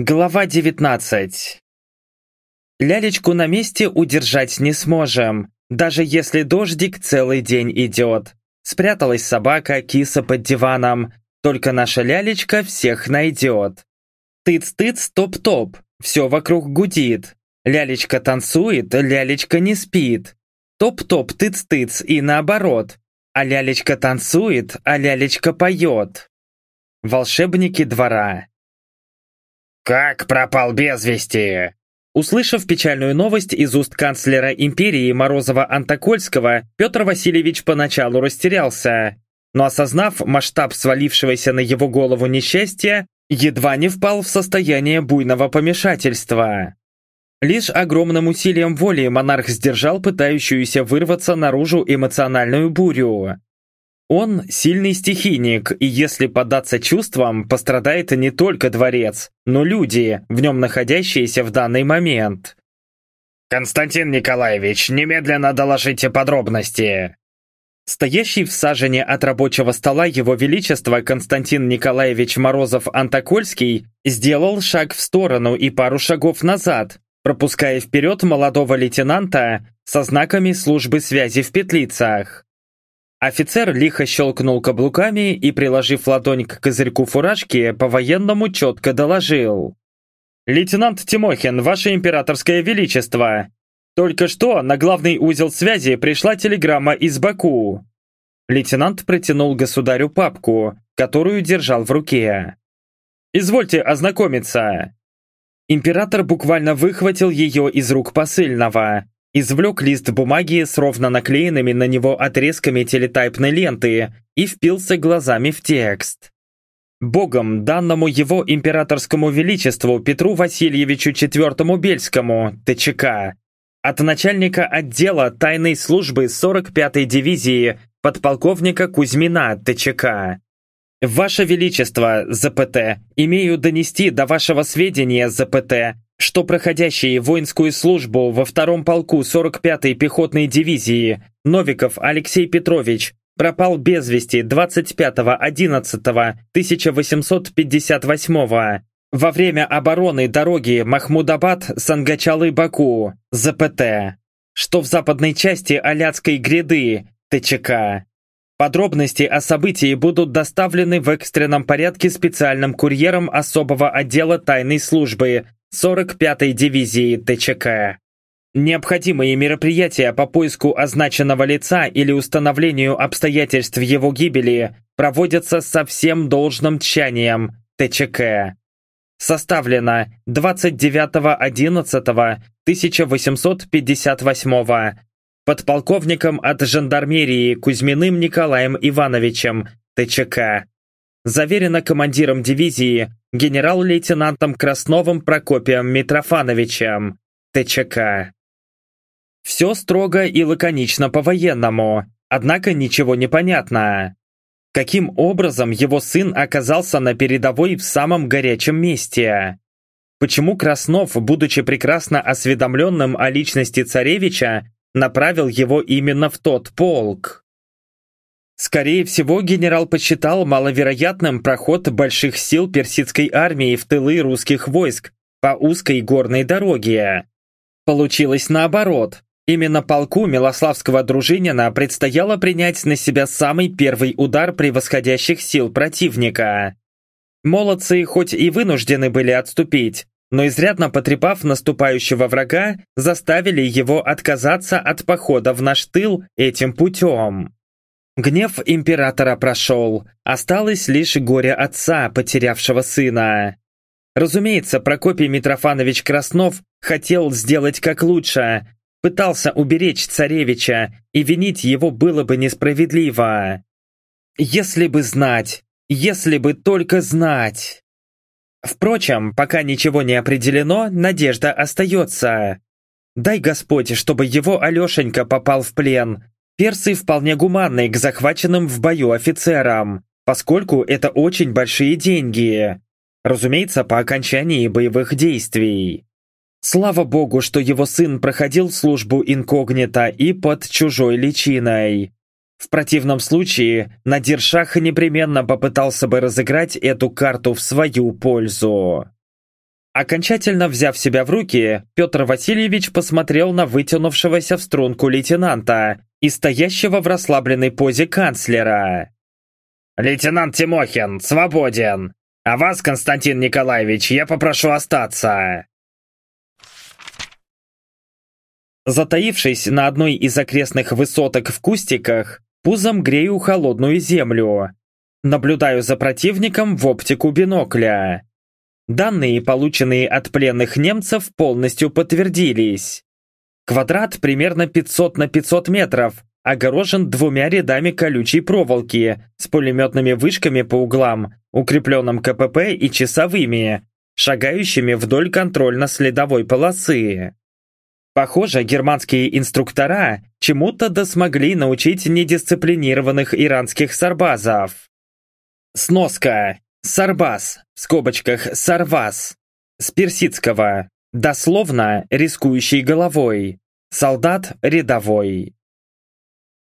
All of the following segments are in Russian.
Глава 19 Лялечку на месте удержать не сможем, даже если дождик целый день идет. Спряталась собака, киса под диваном, только наша лялечка всех найдет. Тыц-тыц, топ-топ, все вокруг гудит. Лялечка танцует, лялечка не спит. Топ-топ, тыц-тыц и наоборот. А лялечка танцует, а лялечка поет. Волшебники двора «Как пропал без вести?» Услышав печальную новость из уст канцлера империи Морозова-Антокольского, Петр Васильевич поначалу растерялся, но осознав масштаб свалившегося на его голову несчастья, едва не впал в состояние буйного помешательства. Лишь огромным усилием воли монарх сдержал пытающуюся вырваться наружу эмоциональную бурю. Он сильный стихийник, и если поддаться чувствам, пострадает не только дворец, но люди, в нем находящиеся в данный момент. «Константин Николаевич, немедленно доложите подробности!» Стоящий в сажене от рабочего стола Его Величество Константин Николаевич Морозов-Антокольский сделал шаг в сторону и пару шагов назад, пропуская вперед молодого лейтенанта со знаками службы связи в петлицах. Офицер лихо щелкнул каблуками и, приложив ладонь к козырьку фуражки, по-военному четко доложил. «Лейтенант Тимохин, Ваше Императорское Величество! Только что на главный узел связи пришла телеграмма из Баку». Лейтенант протянул государю папку, которую держал в руке. «Извольте ознакомиться». Император буквально выхватил ее из рук посыльного, извлек лист бумаги с ровно наклеенными на него отрезками телетайпной ленты и впился глазами в текст. Богом, данному его императорскому величеству Петру Васильевичу IV Бельскому, ТЧК, от начальника отдела тайной службы 45-й дивизии подполковника Кузьмина, ТЧК. Ваше Величество, ЗПТ, имею донести до вашего сведения, ЗПТ, что проходящий воинскую службу во втором полку 45-й пехотной дивизии Новиков Алексей Петрович пропал без вести 25.11.1858 во время обороны дороги Махмудабад-Сангачалы-Баку, ЗПТ, что в западной части Аляцкой гряды, ТЧК. Подробности о событии будут доставлены в экстренном порядке специальным курьером особого отдела тайной службы 45-й дивизии ТЧК. Необходимые мероприятия по поиску означенного лица или установлению обстоятельств его гибели проводятся со всем должным тщанием ТЧК. Составлено 29.11.1858 подполковником от жандармерии Кузьминым Николаем Ивановичем ТЧК. Заверено командиром дивизии генерал-лейтенантом Красновым Прокопием Митрофановичем, ТЧК. Все строго и лаконично по-военному, однако ничего не понятно. Каким образом его сын оказался на передовой в самом горячем месте? Почему Краснов, будучи прекрасно осведомленным о личности царевича, направил его именно в тот полк? Скорее всего, генерал посчитал маловероятным проход больших сил персидской армии в тылы русских войск по узкой горной дороге. Получилось наоборот. Именно полку Милославского дружинина предстояло принять на себя самый первый удар превосходящих сил противника. Молодцы хоть и вынуждены были отступить, но изрядно потрепав наступающего врага, заставили его отказаться от похода в наш тыл этим путем. Гнев императора прошел, осталось лишь горе отца, потерявшего сына. Разумеется, Прокопий Митрофанович Краснов хотел сделать как лучше, пытался уберечь царевича, и винить его было бы несправедливо. Если бы знать, если бы только знать. Впрочем, пока ничего не определено, надежда остается. Дай Господь, чтобы его Алешенька попал в плен, Персы вполне гуманны к захваченным в бою офицерам, поскольку это очень большие деньги. Разумеется, по окончании боевых действий. Слава богу, что его сын проходил службу инкогнито и под чужой личиной. В противном случае Надир Шах непременно попытался бы разыграть эту карту в свою пользу. Окончательно взяв себя в руки, Петр Васильевич посмотрел на вытянувшегося в струнку лейтенанта и стоящего в расслабленной позе канцлера. «Лейтенант Тимохин, свободен! А вас, Константин Николаевич, я попрошу остаться!» Затаившись на одной из окрестных высоток в кустиках, пузом грею холодную землю. Наблюдаю за противником в оптику бинокля. Данные, полученные от пленных немцев, полностью подтвердились. Квадрат примерно 500 на 500 метров, огорожен двумя рядами колючей проволоки с пулеметными вышками по углам, укрепленным КПП и часовыми, шагающими вдоль контрольно-следовой полосы. Похоже, германские инструктора чему-то досмогли научить недисциплинированных иранских сарбазов. Сноска. Сарбаз, в скобочках сарваз, с персидского, дословно рискующий головой, солдат рядовой.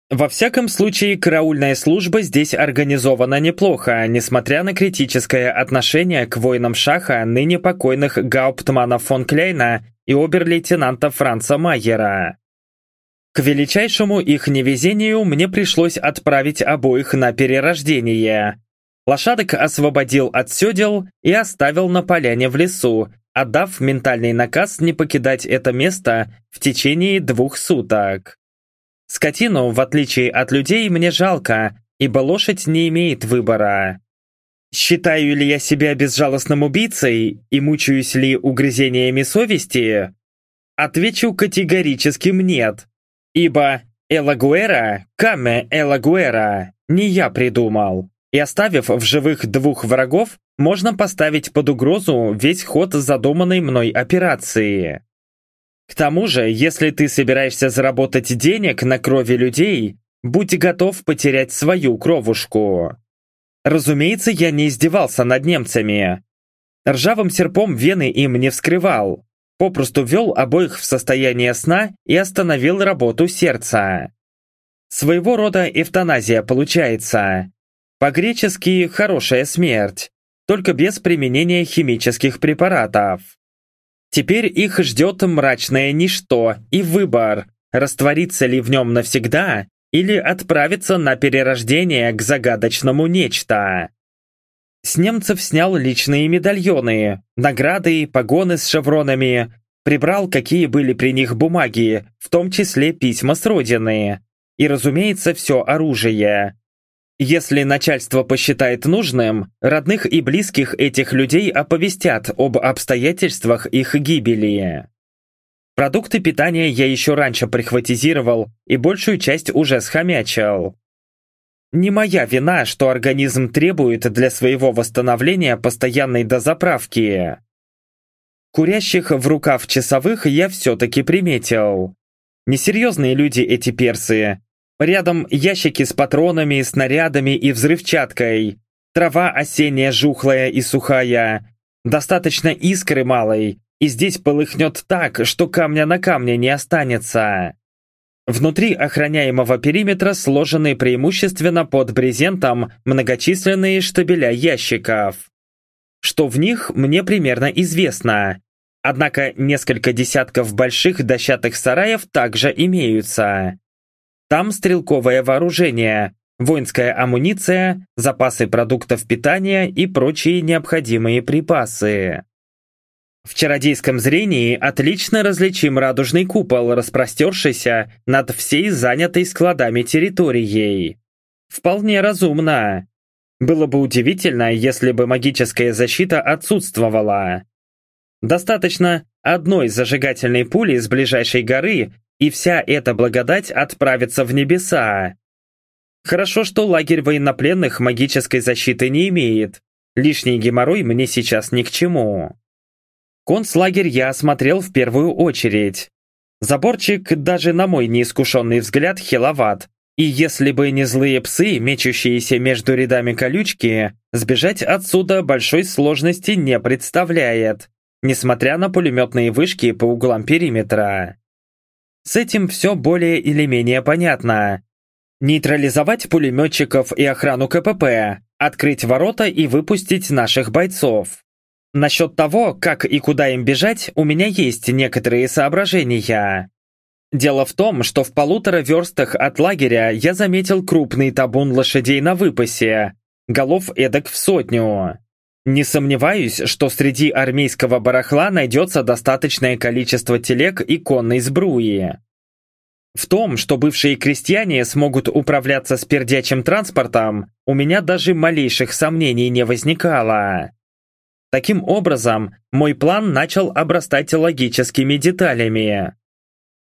Во всяком случае, караульная служба здесь организована неплохо, несмотря на критическое отношение к воинам Шаха ныне покойных Гауптмана фон Клейна и обер-лейтенанта Франца Майера. К величайшему их невезению мне пришлось отправить обоих на перерождение. Лошадок освободил от седел и оставил на поляне в лесу, отдав ментальный наказ не покидать это место в течение двух суток. Скотину, в отличие от людей, мне жалко, ибо лошадь не имеет выбора. Считаю ли я себя безжалостным убийцей и мучаюсь ли угрызениями совести? Отвечу категорическим нет, ибо Элагуэра, Каме Элагуэра, не я придумал. И оставив в живых двух врагов, можно поставить под угрозу весь ход задуманной мной операции. К тому же, если ты собираешься заработать денег на крови людей, будь готов потерять свою кровушку. Разумеется, я не издевался над немцами. Ржавым серпом вены им не вскрывал. Попросту ввел обоих в состояние сна и остановил работу сердца. Своего рода эвтаназия получается. По-гречески «хорошая смерть», только без применения химических препаратов. Теперь их ждет мрачное ничто и выбор, раствориться ли в нем навсегда или отправиться на перерождение к загадочному нечто. С немцев снял личные медальоны, награды, погоны с шевронами, прибрал какие были при них бумаги, в том числе письма с родины, и, разумеется, все оружие. Если начальство посчитает нужным, родных и близких этих людей оповестят об обстоятельствах их гибели. Продукты питания я еще раньше прихватизировал и большую часть уже схомячил. Не моя вина, что организм требует для своего восстановления постоянной дозаправки. Курящих в рукав часовых я все-таки приметил. Несерьезные люди эти персы. Рядом ящики с патронами, снарядами и взрывчаткой. Трава осенняя жухлая и сухая. Достаточно искры малой, и здесь полыхнет так, что камня на камне не останется. Внутри охраняемого периметра сложены преимущественно под брезентом многочисленные штабеля ящиков. Что в них, мне примерно известно. Однако несколько десятков больших дощатых сараев также имеются. Там стрелковое вооружение, воинская амуниция, запасы продуктов питания и прочие необходимые припасы. В чародейском зрении отлично различим радужный купол, распростершийся над всей занятой складами территорией. Вполне разумно. Было бы удивительно, если бы магическая защита отсутствовала. Достаточно одной зажигательной пули с ближайшей горы, и вся эта благодать отправится в небеса. Хорошо, что лагерь военнопленных магической защиты не имеет. Лишний геморрой мне сейчас ни к чему. Концлагерь я осмотрел в первую очередь. Заборчик, даже на мой неискушенный взгляд, хиловат. И если бы не злые псы, мечущиеся между рядами колючки, сбежать отсюда большой сложности не представляет, несмотря на пулеметные вышки по углам периметра. С этим все более или менее понятно. Нейтрализовать пулеметчиков и охрану КПП, открыть ворота и выпустить наших бойцов. Насчет того, как и куда им бежать, у меня есть некоторые соображения. Дело в том, что в полутора верстах от лагеря я заметил крупный табун лошадей на выпасе, голов эдак в сотню. Не сомневаюсь, что среди армейского барахла найдется достаточное количество телег и конной сбруи. В том, что бывшие крестьяне смогут управляться с пердячим транспортом, у меня даже малейших сомнений не возникало. Таким образом, мой план начал обрастать логическими деталями.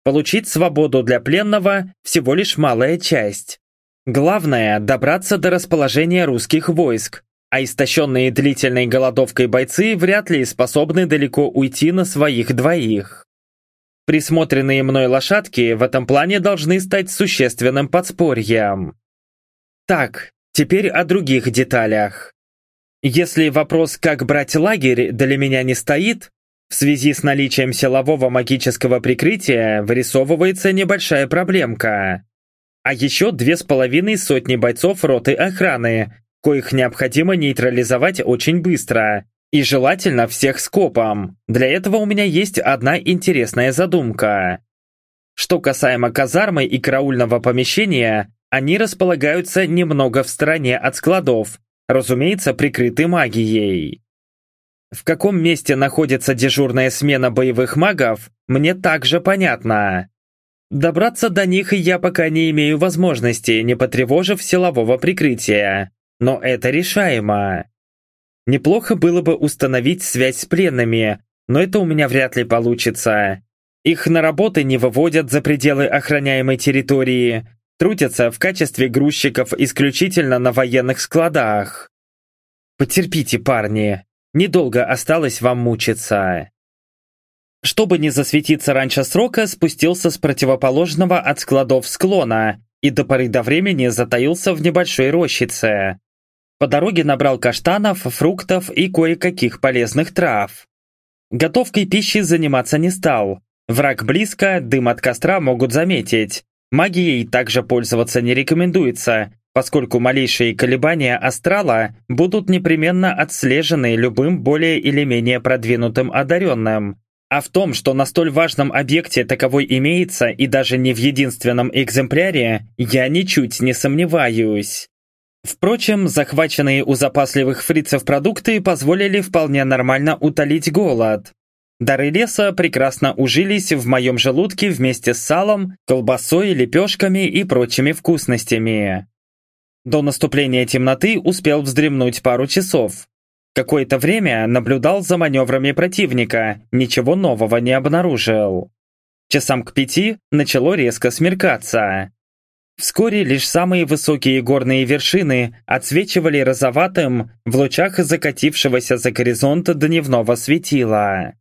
Получить свободу для пленного – всего лишь малая часть. Главное – добраться до расположения русских войск, а истощенные длительной голодовкой бойцы вряд ли способны далеко уйти на своих двоих. Присмотренные мной лошадки в этом плане должны стать существенным подспорьем. Так, теперь о других деталях. Если вопрос, как брать лагерь, для меня не стоит, в связи с наличием силового магического прикрытия вырисовывается небольшая проблемка. А еще две с половиной сотни бойцов роты охраны, коих необходимо нейтрализовать очень быстро, и желательно всех скопом. Для этого у меня есть одна интересная задумка. Что касаемо казармы и караульного помещения, они располагаются немного в стороне от складов, разумеется, прикрыты магией. В каком месте находится дежурная смена боевых магов, мне также понятно. Добраться до них я пока не имею возможности, не потревожив силового прикрытия. Но это решаемо. Неплохо было бы установить связь с пленными, но это у меня вряд ли получится. Их на работы не выводят за пределы охраняемой территории, трудятся в качестве грузчиков исключительно на военных складах. Потерпите, парни, недолго осталось вам мучиться. Чтобы не засветиться раньше срока, спустился с противоположного от складов склона и до поры до времени затаился в небольшой рощице. По дороге набрал каштанов, фруктов и кое-каких полезных трав. Готовкой пищи заниматься не стал. Враг близко, дым от костра могут заметить. Магией также пользоваться не рекомендуется, поскольку малейшие колебания астрала будут непременно отслежены любым более или менее продвинутым одаренным. А в том, что на столь важном объекте таковой имеется и даже не в единственном экземпляре, я ничуть не сомневаюсь. Впрочем, захваченные у запасливых фрицев продукты позволили вполне нормально утолить голод. Дары леса прекрасно ужились в моем желудке вместе с салом, колбасой, лепешками и прочими вкусностями. До наступления темноты успел вздремнуть пару часов. Какое-то время наблюдал за маневрами противника, ничего нового не обнаружил. Часам к пяти начало резко смеркаться. Вскоре лишь самые высокие горные вершины отсвечивали розоватым в лучах закатившегося за горизонт дневного светила.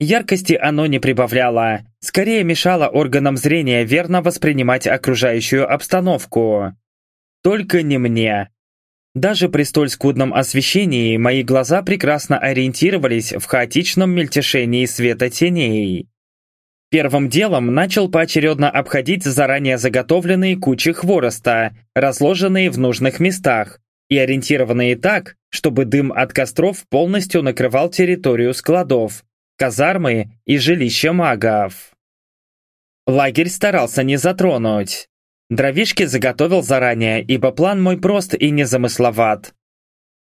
Яркости оно не прибавляло, скорее мешало органам зрения верно воспринимать окружающую обстановку. Только не мне. Даже при столь скудном освещении мои глаза прекрасно ориентировались в хаотичном мельтешении света теней. Первым делом начал поочередно обходить заранее заготовленные кучи хвороста, разложенные в нужных местах, и ориентированные так, чтобы дым от костров полностью накрывал территорию складов, казармы и жилища магов. Лагерь старался не затронуть. Дровишки заготовил заранее, ибо план мой прост и незамысловат.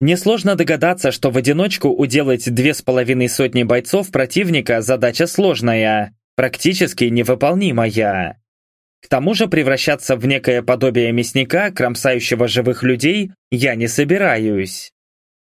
Несложно догадаться, что в одиночку уделать две с половиной сотни бойцов противника задача сложная практически невыполнимая. К тому же превращаться в некое подобие мясника, кромсающего живых людей, я не собираюсь.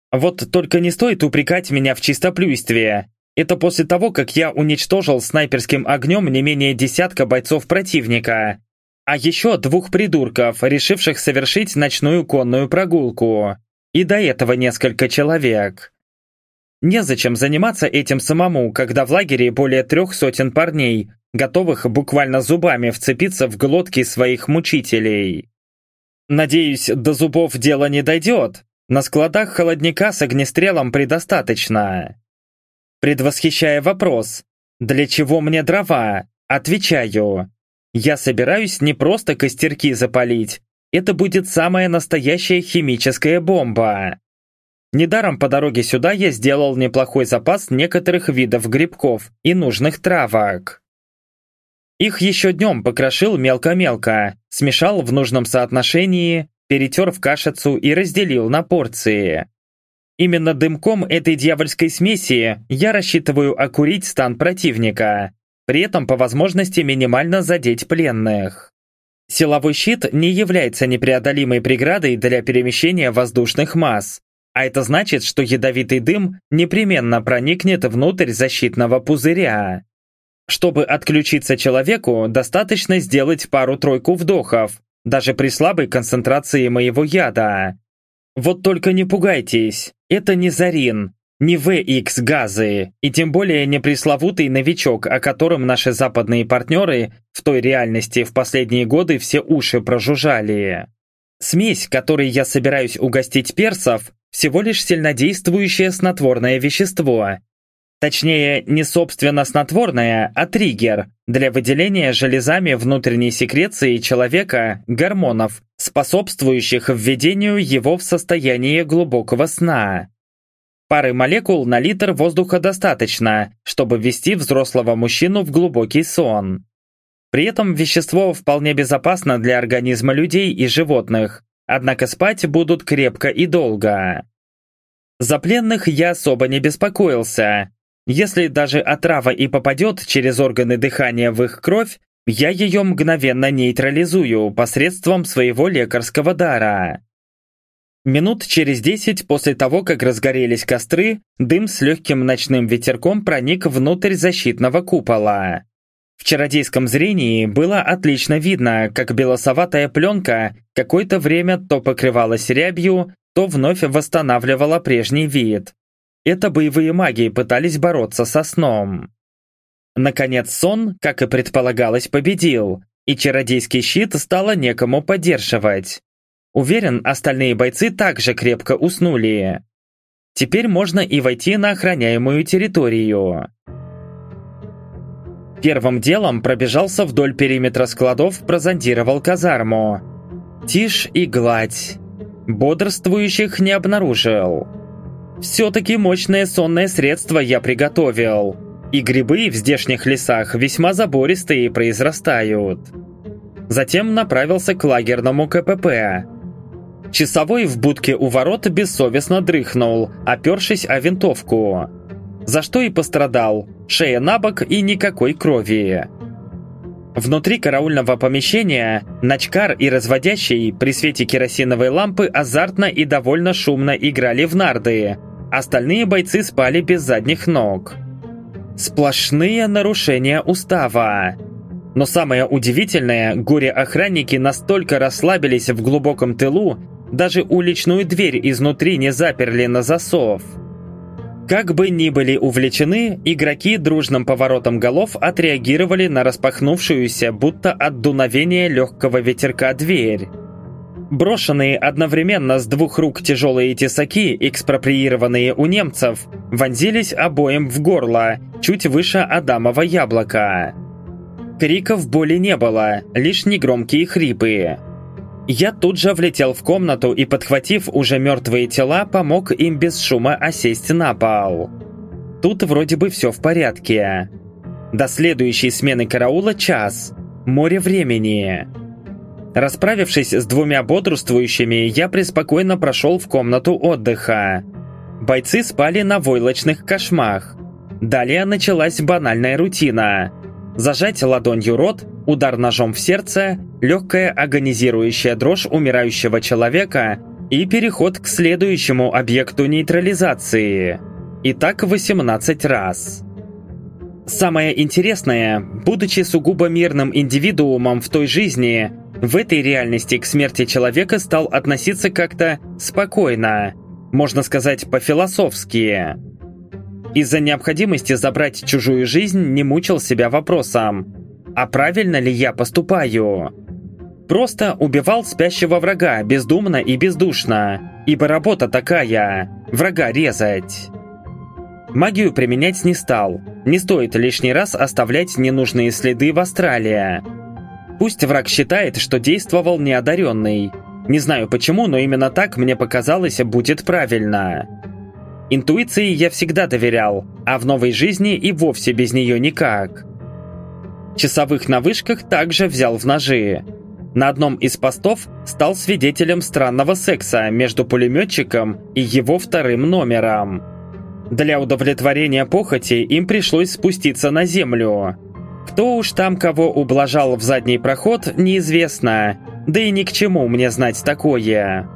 Вот только не стоит упрекать меня в чистоплюйстве. Это после того, как я уничтожил снайперским огнем не менее десятка бойцов противника, а еще двух придурков, решивших совершить ночную конную прогулку. И до этого несколько человек. Незачем заниматься этим самому, когда в лагере более трех сотен парней, готовых буквально зубами вцепиться в глотки своих мучителей. Надеюсь, до зубов дело не дойдет. На складах холодника с огнестрелом предостаточно. Предвосхищая вопрос, для чего мне дрова? Отвечаю. Я собираюсь не просто костерки запалить. Это будет самая настоящая химическая бомба. Недаром по дороге сюда я сделал неплохой запас некоторых видов грибков и нужных травок. Их еще днем покрошил мелко-мелко, смешал в нужном соотношении, перетер в кашицу и разделил на порции. Именно дымком этой дьявольской смеси я рассчитываю окурить стан противника, при этом по возможности минимально задеть пленных. Силовой щит не является непреодолимой преградой для перемещения воздушных масс, а это значит, что ядовитый дым непременно проникнет внутрь защитного пузыря. Чтобы отключиться человеку, достаточно сделать пару-тройку вдохов, даже при слабой концентрации моего яда. Вот только не пугайтесь, это не Зарин, не VX газы, и тем более не пресловутый новичок, о котором наши западные партнеры в той реальности в последние годы все уши прожужжали. Смесь, которой я собираюсь угостить персов, всего лишь сильнодействующее снотворное вещество. Точнее, не собственно снотворное, а триггер для выделения железами внутренней секреции человека гормонов, способствующих введению его в состояние глубокого сна. Пары молекул на литр воздуха достаточно, чтобы ввести взрослого мужчину в глубокий сон. При этом вещество вполне безопасно для организма людей и животных, однако спать будут крепко и долго. За пленных я особо не беспокоился. Если даже отрава и попадет через органы дыхания в их кровь, я ее мгновенно нейтрализую посредством своего лекарского дара. Минут через десять после того, как разгорелись костры, дым с легким ночным ветерком проник внутрь защитного купола. В чародейском зрении было отлично видно, как белосоватая пленка какое-то время то покрывалась рябью, то вновь восстанавливала прежний вид. Это боевые маги пытались бороться со сном. Наконец сон, как и предполагалось, победил, и чародейский щит стало некому поддерживать. Уверен, остальные бойцы также крепко уснули. Теперь можно и войти на охраняемую территорию. Первым делом пробежался вдоль периметра складов, прозондировал казарму. Тишь и гладь. Бодрствующих не обнаружил. Все-таки мощное сонное средство я приготовил. И грибы в здешних лесах весьма забористые произрастают. Затем направился к лагерному КПП. Часовой в будке у ворот бессовестно дрыхнул, опершись о винтовку за что и пострадал. Шея на бок и никакой крови. Внутри караульного помещения Начкар и разводящий при свете керосиновой лампы азартно и довольно шумно играли в нарды. Остальные бойцы спали без задних ног. Сплошные нарушения устава. Но самое удивительное, горе-охранники настолько расслабились в глубоком тылу, даже уличную дверь изнутри не заперли на засов. Как бы ни были увлечены, игроки дружным поворотом голов отреагировали на распахнувшуюся, будто от дуновения легкого ветерка дверь. Брошенные одновременно с двух рук тяжелые тесаки, экспроприированные у немцев, вонзились обоим в горло, чуть выше Адамова яблока. Криков боли не было, лишь негромкие хрипы. Я тут же влетел в комнату и, подхватив уже мертвые тела, помог им без шума осесть на пол. Тут вроде бы все в порядке. До следующей смены караула час. Море времени. Расправившись с двумя бодрствующими, я преспокойно прошел в комнату отдыха. Бойцы спали на войлочных кошмах. Далее началась банальная рутина. Зажать ладонью рот, удар ножом в сердце, легкая агонизирующая дрожь умирающего человека и переход к следующему объекту нейтрализации. И так 18 раз. Самое интересное, будучи сугубо мирным индивидуумом в той жизни, в этой реальности к смерти человека стал относиться как-то спокойно, можно сказать по-философски. Из-за необходимости забрать чужую жизнь не мучил себя вопросом, а правильно ли я поступаю? Просто убивал спящего врага бездумно и бездушно, ибо работа такая – врага резать. Магию применять не стал, не стоит лишний раз оставлять ненужные следы в Австралии. Пусть враг считает, что действовал неодаренный. Не знаю почему, но именно так мне показалось будет правильно. Интуиции я всегда доверял, а в новой жизни и вовсе без нее никак. Часовых на вышках также взял в ножи. На одном из постов стал свидетелем странного секса между пулеметчиком и его вторым номером. Для удовлетворения похоти им пришлось спуститься на землю. Кто уж там кого ублажал в задний проход, неизвестно, да и ни к чему мне знать такое.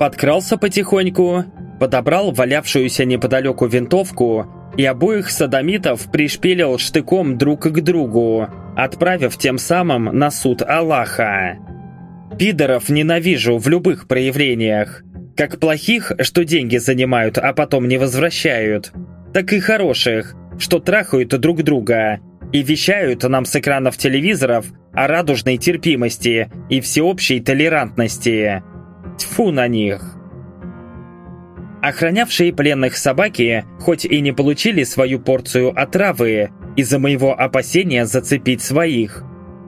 Подкрался потихоньку, подобрал валявшуюся неподалеку винтовку и обоих садомитов пришпилил штыком друг к другу, отправив тем самым на суд Аллаха. Пидоров ненавижу в любых проявлениях. Как плохих, что деньги занимают, а потом не возвращают, так и хороших, что трахают друг друга и вещают нам с экранов телевизоров о радужной терпимости и всеобщей толерантности. Тьфу на них! Охранявшие пленных собаки хоть и не получили свою порцию отравы из-за моего опасения зацепить своих,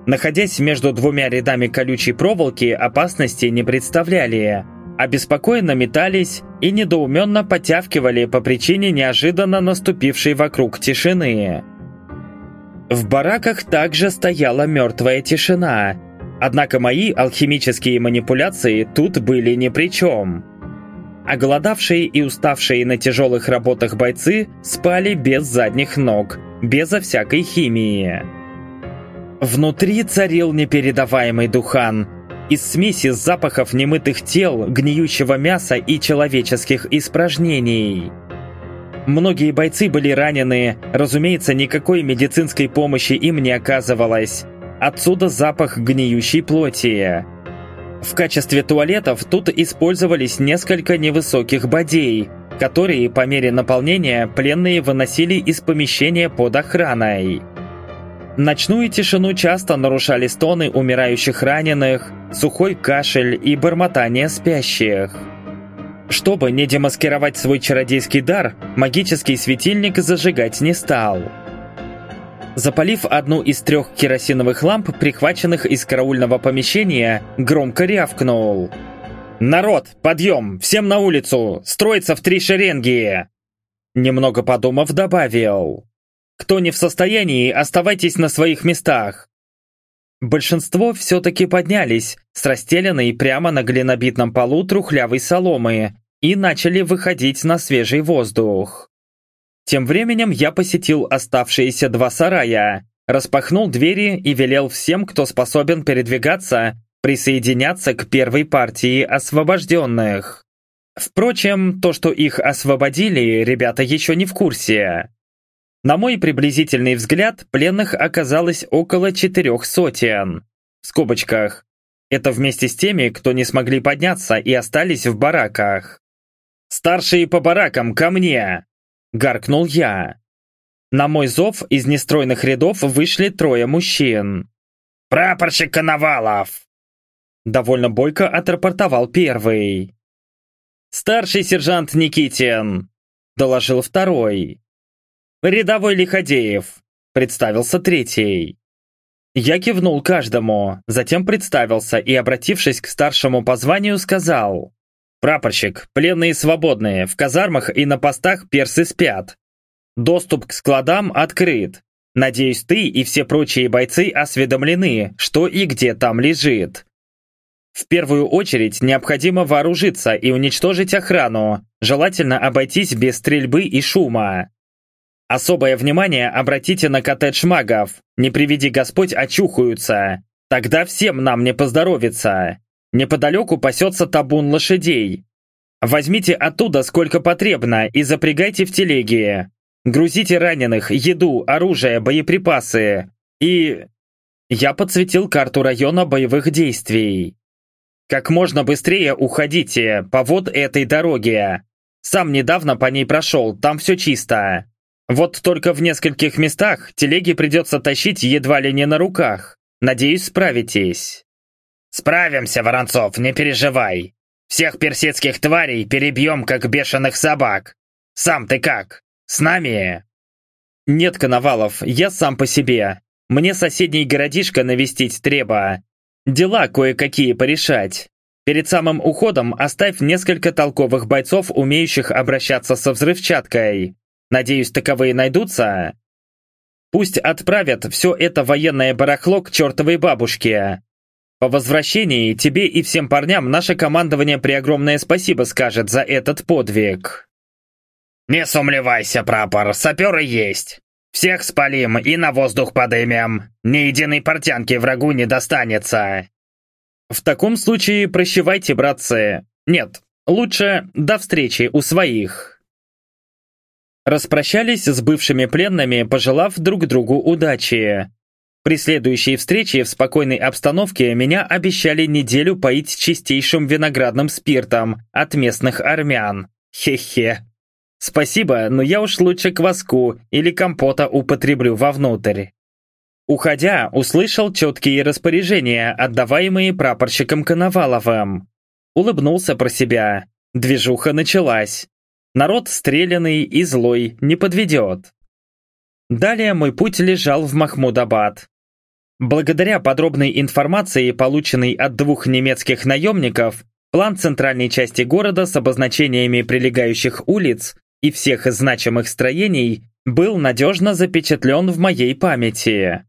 находясь между двумя рядами колючей проволоки, опасности не представляли, обеспокоенно метались и недоуменно потявкивали по причине неожиданно наступившей вокруг тишины. В бараках также стояла мертвая тишина, однако мои алхимические манипуляции тут были ни при чем – Оголодавшие и уставшие на тяжелых работах бойцы спали без задних ног, безо всякой химии. Внутри царил непередаваемый духан. Из смеси запахов немытых тел, гниющего мяса и человеческих испражнений. Многие бойцы были ранены, разумеется, никакой медицинской помощи им не оказывалось. Отсюда запах гниющей плоти. В качестве туалетов тут использовались несколько невысоких бодей, которые по мере наполнения пленные выносили из помещения под охраной. Ночную тишину часто нарушали стоны умирающих раненых, сухой кашель и бормотание спящих. Чтобы не демаскировать свой чародейский дар, магический светильник зажигать не стал – Запалив одну из трех керосиновых ламп, прихваченных из караульного помещения, громко рявкнул. «Народ, подъем! Всем на улицу! Строиться в три шеренги!» Немного подумав, добавил. «Кто не в состоянии, оставайтесь на своих местах!» Большинство все-таки поднялись с расстеленной прямо на глинобитном полу трухлявой соломы и начали выходить на свежий воздух. Тем временем я посетил оставшиеся два сарая, распахнул двери и велел всем, кто способен передвигаться, присоединяться к первой партии освобожденных. Впрочем, то, что их освободили, ребята еще не в курсе. На мой приблизительный взгляд, пленных оказалось около четырех сотен. В скобочках. Это вместе с теми, кто не смогли подняться и остались в бараках. «Старшие по баракам, ко мне!» Гаркнул я. На мой зов из нестройных рядов вышли трое мужчин. «Прапорщик Коновалов!» Довольно бойко отрапортовал первый. «Старший сержант Никитин!» Доложил второй. «Рядовой Лиходеев!» Представился третий. Я кивнул каждому, затем представился и, обратившись к старшему по званию, сказал «Прапорщик, пленные свободные, в казармах и на постах персы спят. Доступ к складам открыт. Надеюсь, ты и все прочие бойцы осведомлены, что и где там лежит. В первую очередь необходимо вооружиться и уничтожить охрану, желательно обойтись без стрельбы и шума. Особое внимание обратите на коттедж магов, не приведи Господь очухаются, тогда всем нам не поздоровится. Неподалеку пасется табун лошадей. Возьмите оттуда сколько потребно и запрягайте в телеги. Грузите раненых, еду, оружие, боеприпасы. И... Я подсветил карту района боевых действий. Как можно быстрее уходите по вот этой дороге. Сам недавно по ней прошел, там все чисто. Вот только в нескольких местах телеги придется тащить едва ли не на руках. Надеюсь, справитесь. «Справимся, Воронцов, не переживай. Всех персидских тварей перебьем, как бешеных собак. Сам ты как? С нами?» «Нет, Коновалов, я сам по себе. Мне соседний городишко навестить треба. Дела кое-какие порешать. Перед самым уходом оставь несколько толковых бойцов, умеющих обращаться со взрывчаткой. Надеюсь, таковые найдутся? Пусть отправят все это военное барахло к чертовой бабушке. По возвращении тебе и всем парням наше командование преогромное спасибо скажет за этот подвиг. Не сумлевайся, прапор, саперы есть. Всех спалим и на воздух подымем. Ни единой портянки врагу не достанется. В таком случае прощевайте, братцы. Нет, лучше до встречи у своих. Распрощались с бывшими пленными, пожелав друг другу удачи. При следующей встрече в спокойной обстановке меня обещали неделю поить чистейшим виноградным спиртом от местных армян. Хе-хе. Спасибо, но я уж лучше кваску или компота употреблю вовнутрь. Уходя, услышал четкие распоряжения, отдаваемые прапорщиком Коноваловым. Улыбнулся про себя. Движуха началась. Народ стрелянный и злой не подведет. Далее мой путь лежал в Махмудабад. Благодаря подробной информации, полученной от двух немецких наемников, план центральной части города с обозначениями прилегающих улиц и всех значимых строений был надежно запечатлен в моей памяти.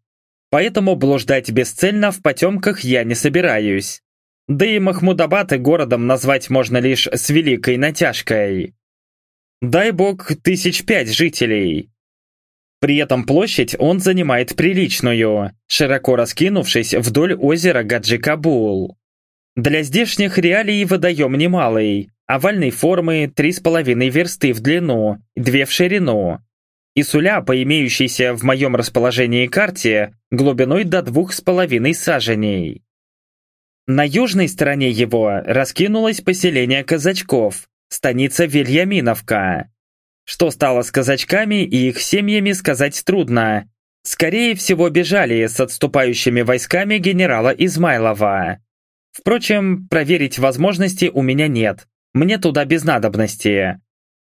Поэтому блуждать бесцельно в потемках я не собираюсь. Да и Махмудабад городом назвать можно лишь с великой натяжкой. Дай бог тысяч пять жителей. При этом площадь он занимает приличную, широко раскинувшись вдоль озера Гаджикабул. Для здешних реалий водоем немалый, овальной формы 3,5 версты в длину, 2 в ширину, и суля по имеющейся в моем расположении карте глубиной до двух с половиной саженей. На южной стороне его раскинулось поселение казачков, станица Вильяминовка. Что стало с казачками и их семьями сказать трудно. Скорее всего бежали с отступающими войсками генерала Измайлова. Впрочем, проверить возможности у меня нет. Мне туда без надобности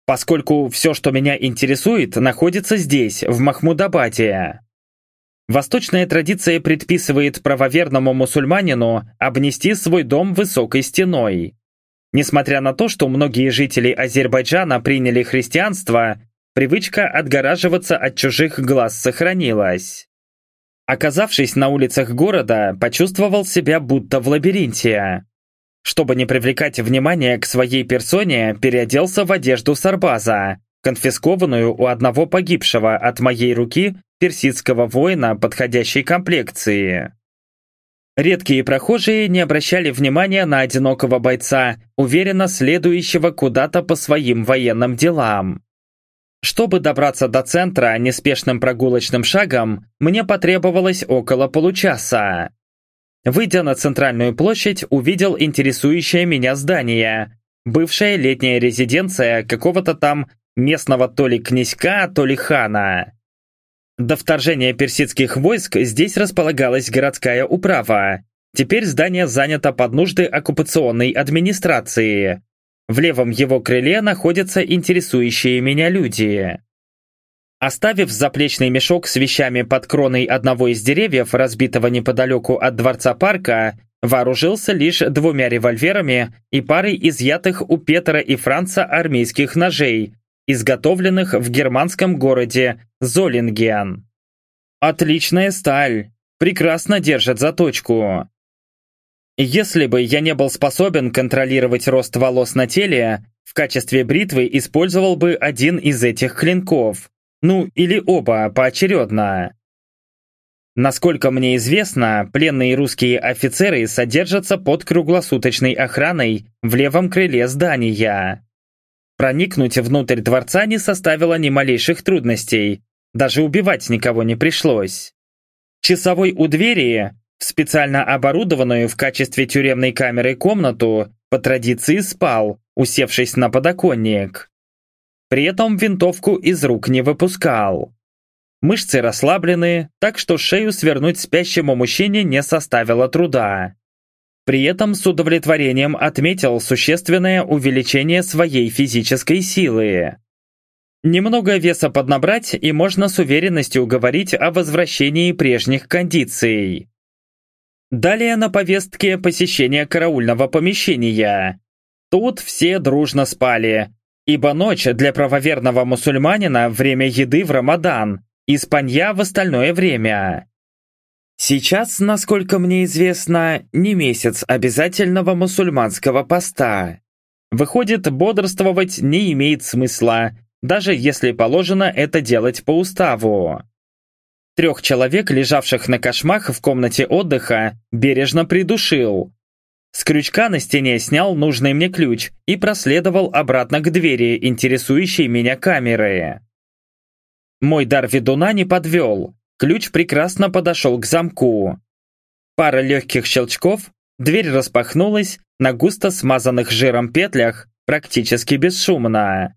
поскольку все, что меня интересует, находится здесь, в Махмудабаде. Восточная традиция предписывает правоверному мусульманину обнести свой дом высокой стеной. Несмотря на то, что многие жители Азербайджана приняли христианство, привычка отгораживаться от чужих глаз сохранилась. Оказавшись на улицах города, почувствовал себя будто в лабиринте. Чтобы не привлекать внимание к своей персоне, переоделся в одежду сарбаза, конфискованную у одного погибшего от моей руки персидского воина подходящей комплекции. Редкие прохожие не обращали внимания на одинокого бойца, уверенно следующего куда-то по своим военным делам. Чтобы добраться до центра неспешным прогулочным шагом, мне потребовалось около получаса. Выйдя на центральную площадь, увидел интересующее меня здание. Бывшая летняя резиденция какого-то там местного то ли князька, то ли хана. До вторжения персидских войск здесь располагалась городская управа. Теперь здание занято под нужды оккупационной администрации. В левом его крыле находятся интересующие меня люди. Оставив заплечный мешок с вещами под кроной одного из деревьев, разбитого неподалеку от дворца парка, вооружился лишь двумя револьверами и парой изъятых у Петра и Франца армейских ножей, изготовленных в германском городе Золинген. Отличная сталь, прекрасно держит заточку. Если бы я не был способен контролировать рост волос на теле, в качестве бритвы использовал бы один из этих клинков. Ну, или оба поочередно. Насколько мне известно, пленные русские офицеры содержатся под круглосуточной охраной в левом крыле здания. Проникнуть внутрь дворца не составило ни малейших трудностей, даже убивать никого не пришлось. Часовой у двери, в специально оборудованную в качестве тюремной камеры комнату, по традиции спал, усевшись на подоконник. При этом винтовку из рук не выпускал. Мышцы расслаблены, так что шею свернуть спящему мужчине не составило труда. При этом с удовлетворением отметил существенное увеличение своей физической силы. Немного веса поднабрать, и можно с уверенностью говорить о возвращении прежних кондиций. Далее на повестке посещение караульного помещения. Тут все дружно спали, ибо ночь для правоверного мусульманина – время еды в Рамадан, и спанья в остальное время. Сейчас, насколько мне известно, не месяц обязательного мусульманского поста. Выходит, бодрствовать не имеет смысла, даже если положено это делать по уставу. Трех человек, лежавших на кошмах в комнате отдыха, бережно придушил. С крючка на стене снял нужный мне ключ и проследовал обратно к двери, интересующей меня камеры. Мой дар ведуна не подвел. Ключ прекрасно подошел к замку. Пара легких щелчков, дверь распахнулась на густо смазанных жиром петлях, практически бесшумно.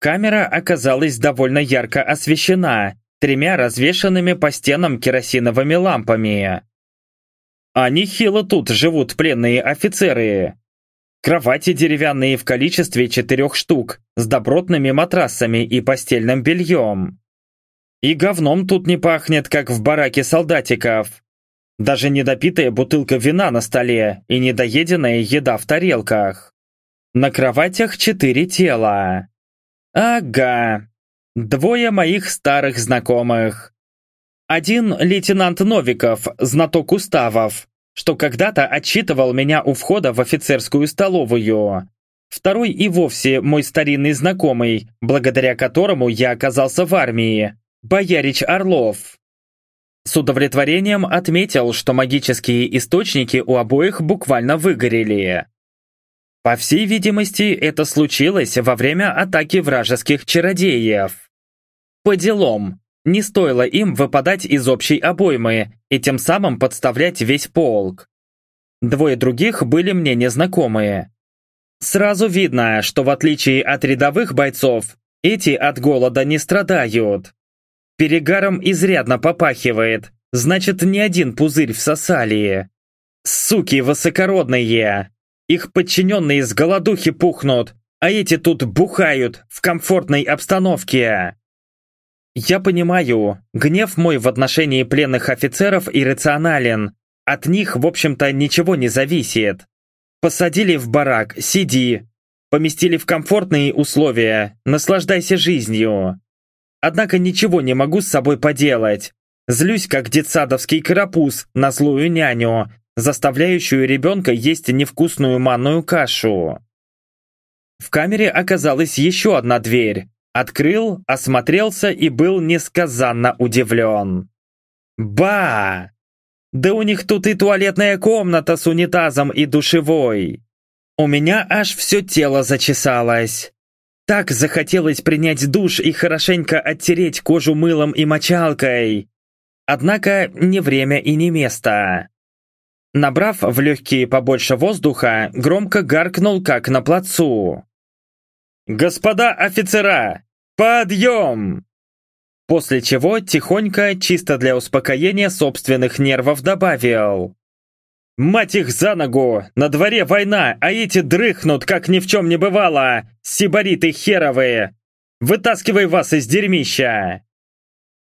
Камера оказалась довольно ярко освещена, тремя развешанными по стенам керосиновыми лампами. А нехило тут живут пленные офицеры. Кровати деревянные в количестве четырех штук, с добротными матрасами и постельным бельем. И говном тут не пахнет, как в бараке солдатиков. Даже недопитая бутылка вина на столе и недоеденная еда в тарелках. На кроватях четыре тела. Ага, Двое моих старых знакомых. Один лейтенант Новиков, знаток уставов, что когда-то отчитывал меня у входа в офицерскую столовую. Второй и вовсе мой старинный знакомый, благодаря которому я оказался в армии, боярич Орлов. С удовлетворением отметил, что магические источники у обоих буквально выгорели. По всей видимости, это случилось во время атаки вражеских чародеев. По делам. Не стоило им выпадать из общей обоймы и тем самым подставлять весь полк. Двое других были мне незнакомые. Сразу видно, что в отличие от рядовых бойцов, эти от голода не страдают. Перегаром изрядно попахивает, значит не один пузырь всосали. Суки высокородные! Их подчиненные с голодухи пухнут, а эти тут бухают в комфортной обстановке. Я понимаю, гнев мой в отношении пленных офицеров иррационален. От них, в общем-то, ничего не зависит. Посадили в барак, сиди. Поместили в комфортные условия, наслаждайся жизнью. Однако ничего не могу с собой поделать. Злюсь, как детсадовский карапуз на злую няню, заставляющую ребенка есть невкусную манную кашу. В камере оказалась еще одна дверь, Открыл, осмотрелся и был несказанно удивлен. Ба! Да у них тут и туалетная комната с унитазом и душевой. У меня аж все тело зачесалось. Так захотелось принять душ и хорошенько оттереть кожу мылом и мочалкой. Однако не время и не место. Набрав в легкие побольше воздуха, громко гаркнул, как на плацу. «Господа офицера! Подъем!» После чего тихонько, чисто для успокоения собственных нервов добавил. «Мать их за ногу! На дворе война, а эти дрыхнут, как ни в чем не бывало! Сибариты херовые! Вытаскивай вас из дерьмища!»